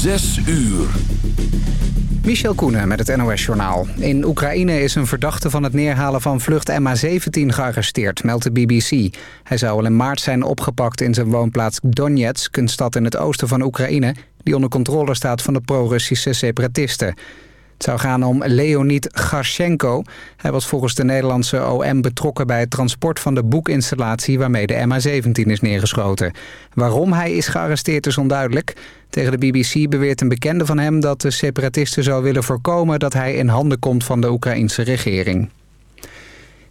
Zes uur. Michel Koenen met het NOS-journaal. In Oekraïne is een verdachte van het neerhalen van vlucht MH17 gearresteerd, meldt de BBC. Hij zou al in maart zijn opgepakt in zijn woonplaats Donetsk, een stad in het oosten van Oekraïne... die onder controle staat van de pro-Russische separatisten. Het zou gaan om Leonid Garshenko. Hij was volgens de Nederlandse OM betrokken bij het transport van de boekinstallatie waarmee de MH17 is neergeschoten. Waarom hij is gearresteerd is onduidelijk. Tegen de BBC beweert een bekende van hem dat de separatisten zou willen voorkomen dat hij in handen komt van de Oekraïnse regering.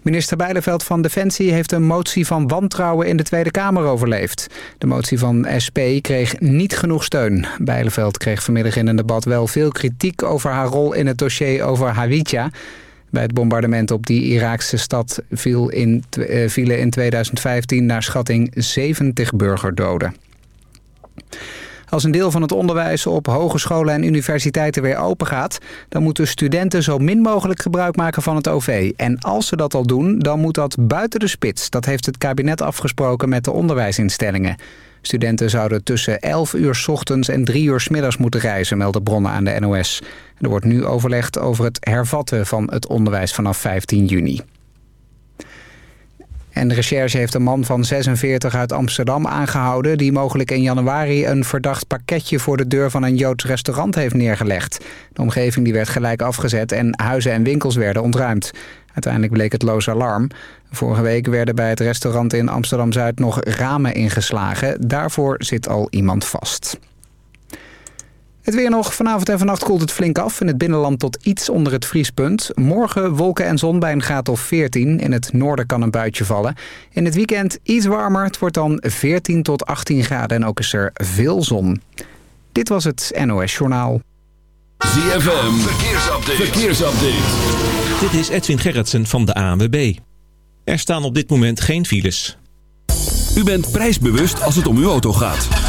Minister Bijleveld van Defensie heeft een motie van wantrouwen in de Tweede Kamer overleefd. De motie van SP kreeg niet genoeg steun. Bijleveld kreeg vanmiddag in een debat wel veel kritiek over haar rol in het dossier over Hawija. Bij het bombardement op die Iraakse stad viel in, eh, vielen in 2015 naar schatting 70 burgerdoden. Als een deel van het onderwijs op hogescholen en universiteiten weer open gaat... dan moeten studenten zo min mogelijk gebruik maken van het OV. En als ze dat al doen, dan moet dat buiten de spits. Dat heeft het kabinet afgesproken met de onderwijsinstellingen. Studenten zouden tussen 11 uur s ochtends en 3 uur s middags moeten reizen, melden bronnen aan de NOS. Er wordt nu overlegd over het hervatten van het onderwijs vanaf 15 juni. En de recherche heeft een man van 46 uit Amsterdam aangehouden... die mogelijk in januari een verdacht pakketje voor de deur van een Joods restaurant heeft neergelegd. De omgeving die werd gelijk afgezet en huizen en winkels werden ontruimd. Uiteindelijk bleek het loos alarm. Vorige week werden bij het restaurant in Amsterdam-Zuid nog ramen ingeslagen. Daarvoor zit al iemand vast. Het weer nog. Vanavond en vannacht koelt het flink af. In het binnenland tot iets onder het vriespunt. Morgen wolken en zon bij een graad of 14. In het noorden kan een buitje vallen. In het weekend iets warmer. Het wordt dan 14 tot 18 graden en ook is er veel zon. Dit was het NOS Journaal. ZFM. Verkeersupdate. Verkeersupdate. Dit is Edwin Gerritsen van de ANWB. Er staan op dit moment geen files. U bent prijsbewust als het om uw auto gaat.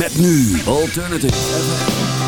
Met nu. Alternative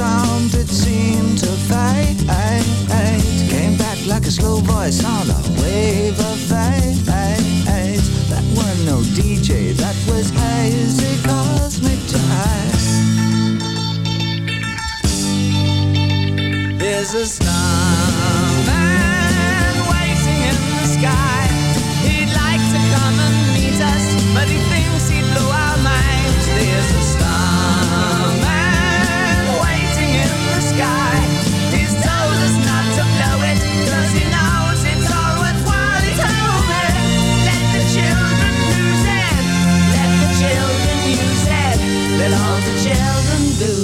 sound it seemed to fade. Came back like a slow voice on a wave of fate. That were no DJ, that was hazy cosmic time. There's a star.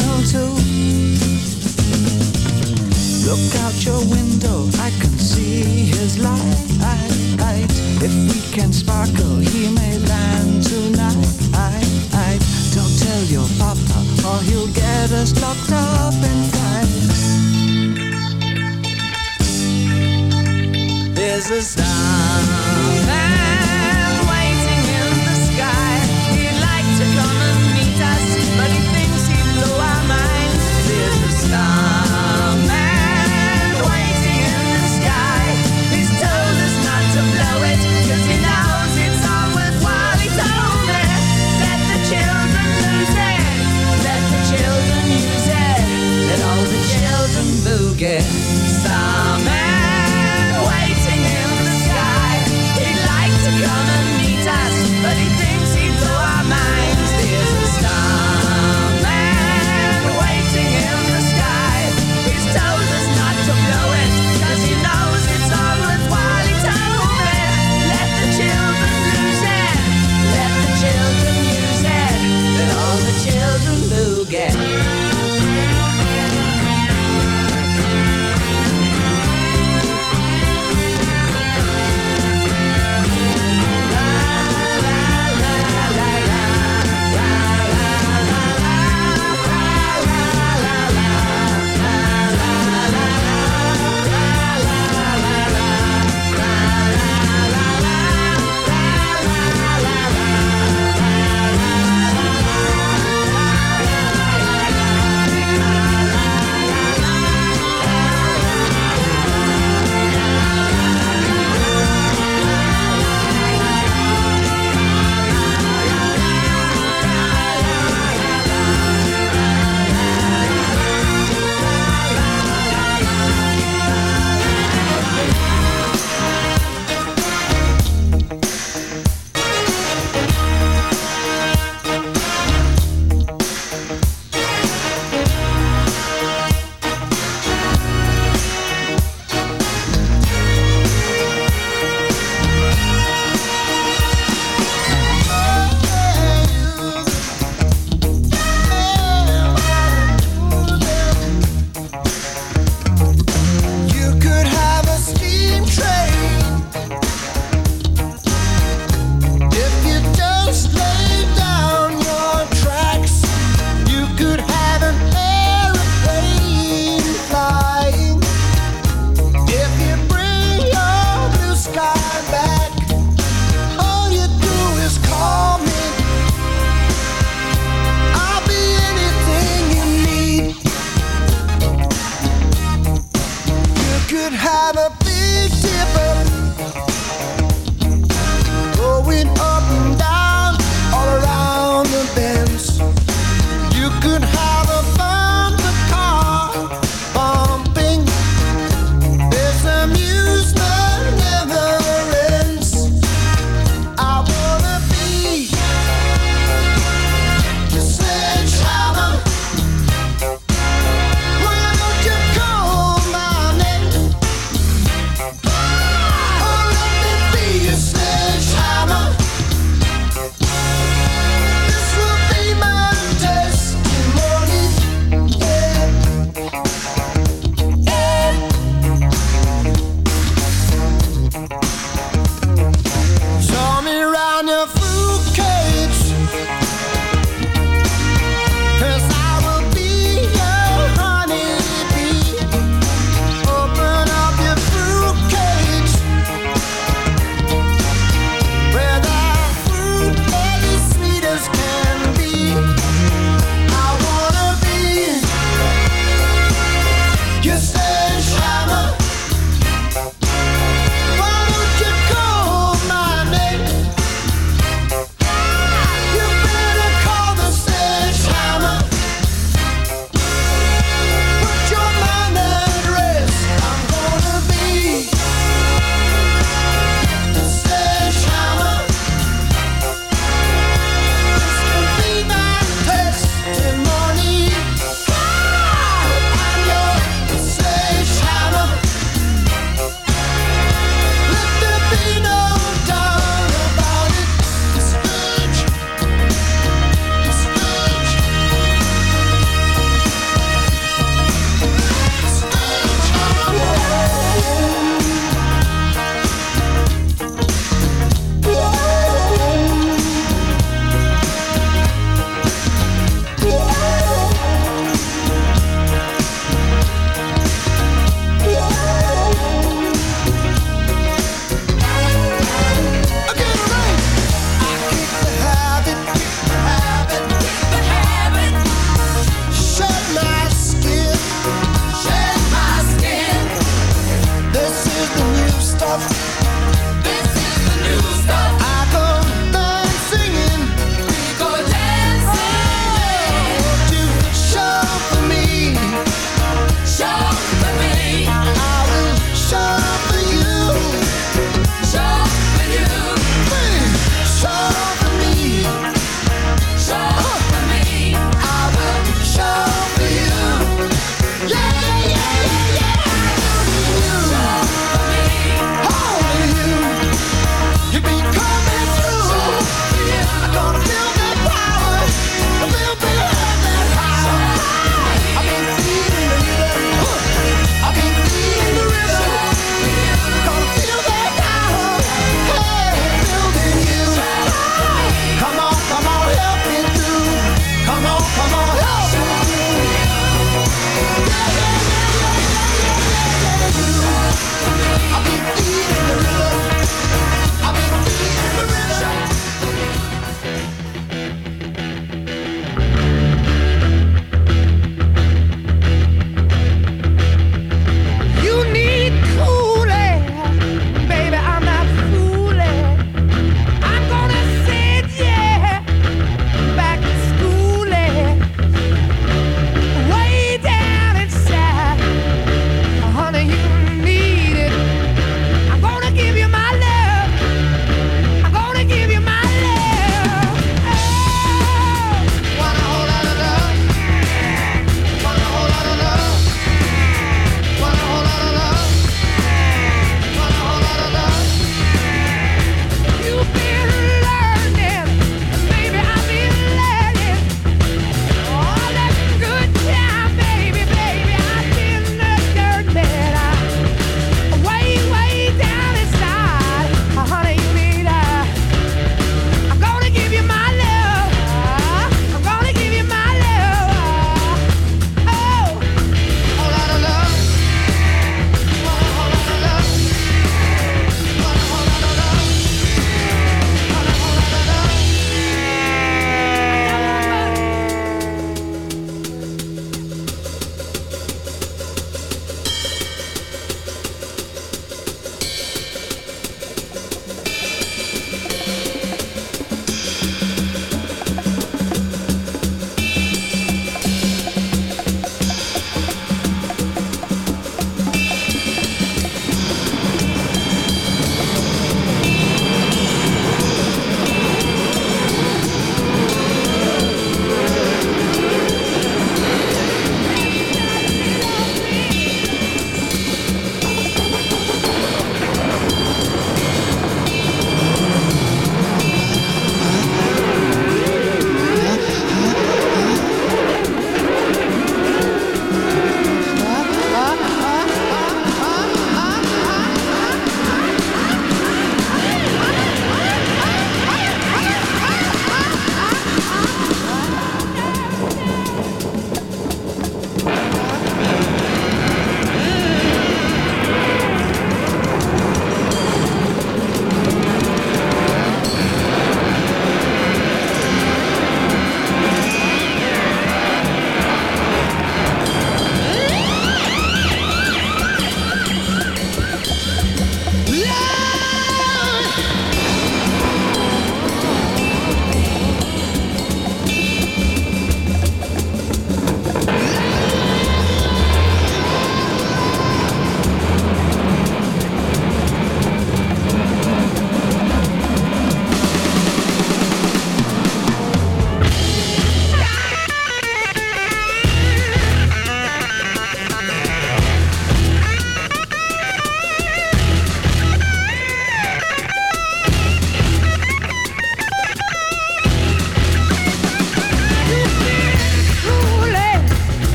know too. Look out your window, I can see his light. If we can sparkle, he may land tonight. Don't tell your papa, or he'll get us locked up in fights. There's a star.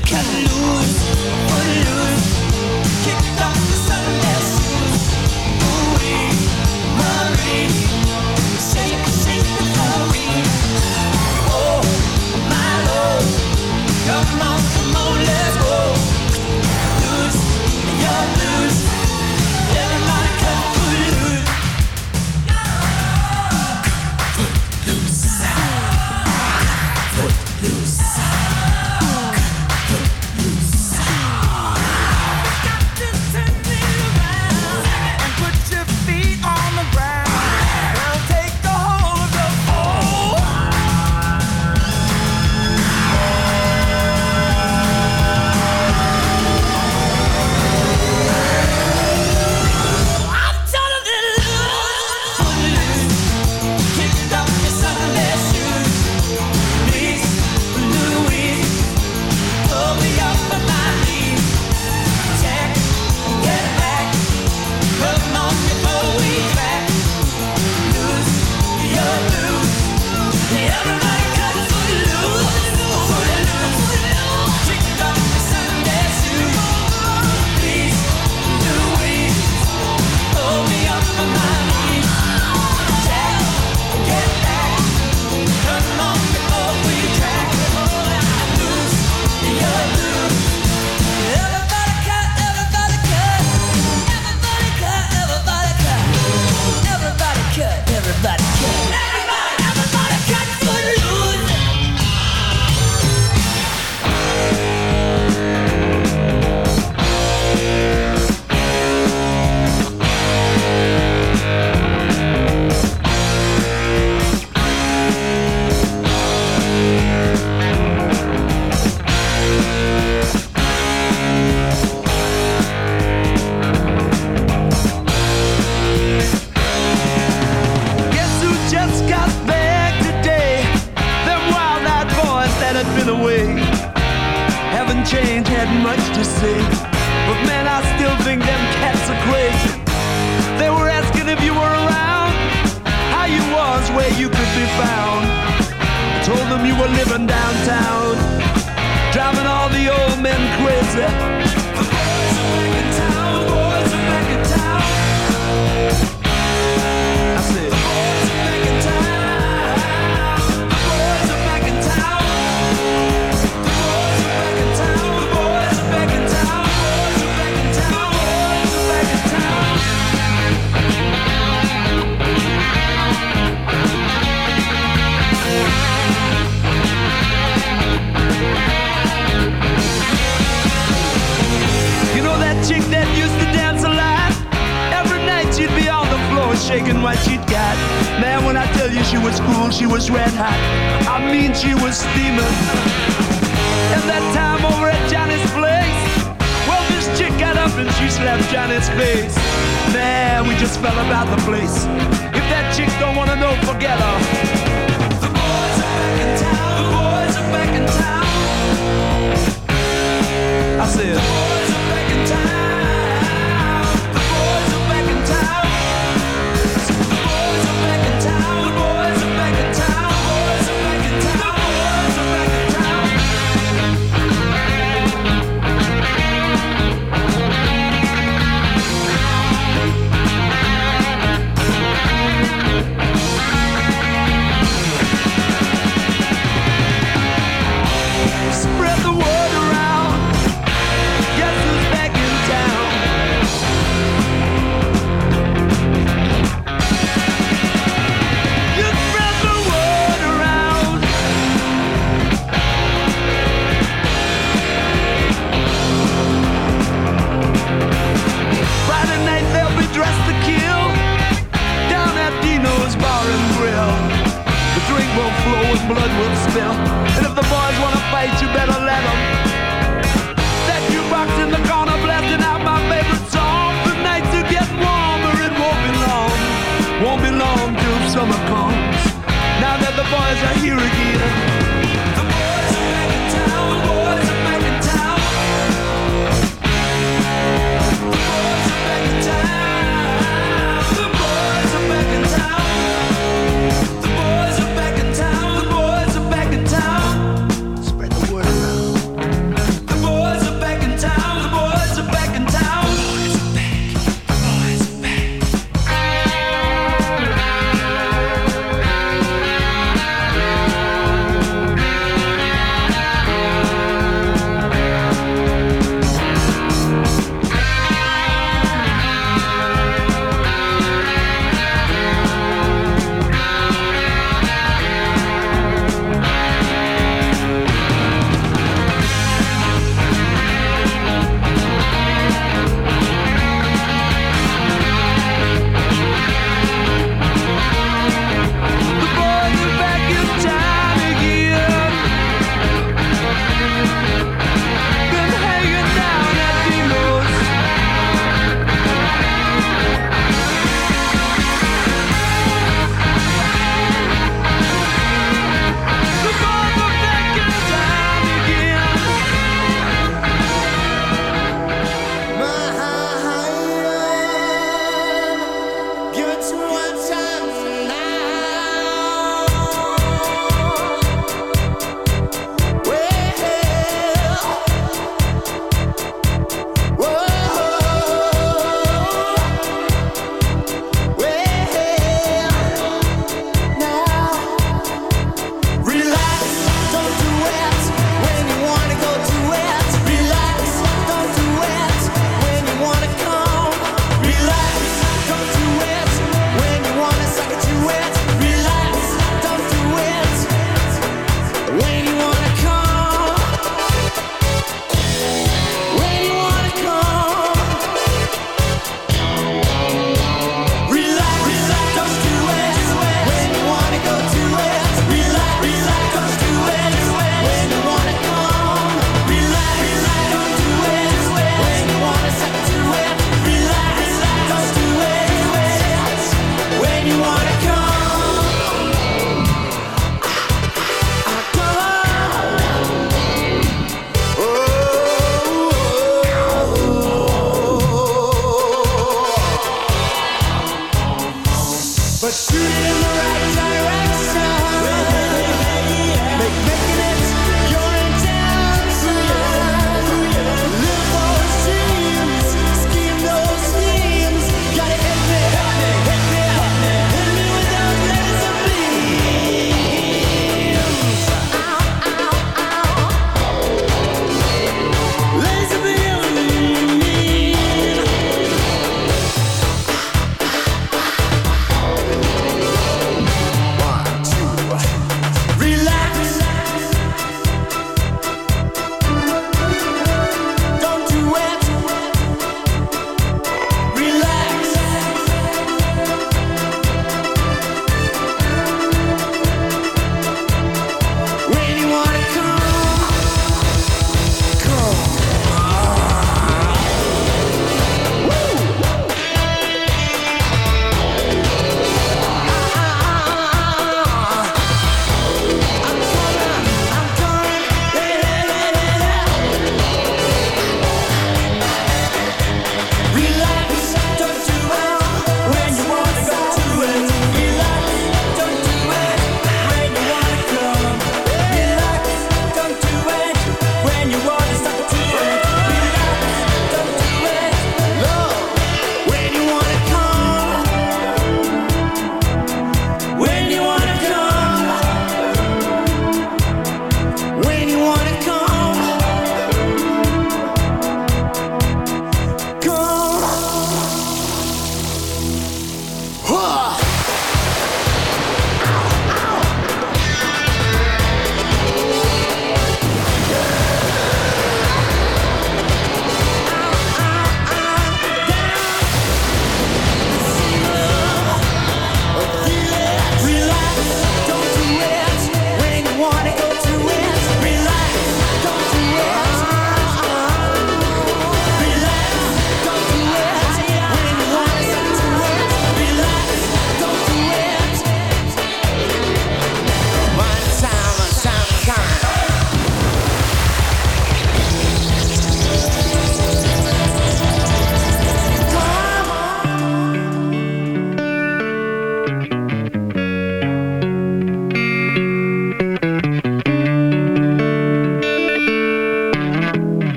that Can't lose.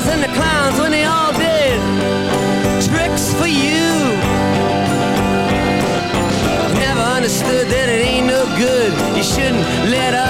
clowns and the clowns when they all did tricks for you. Never understood that it ain't no good. You shouldn't let up.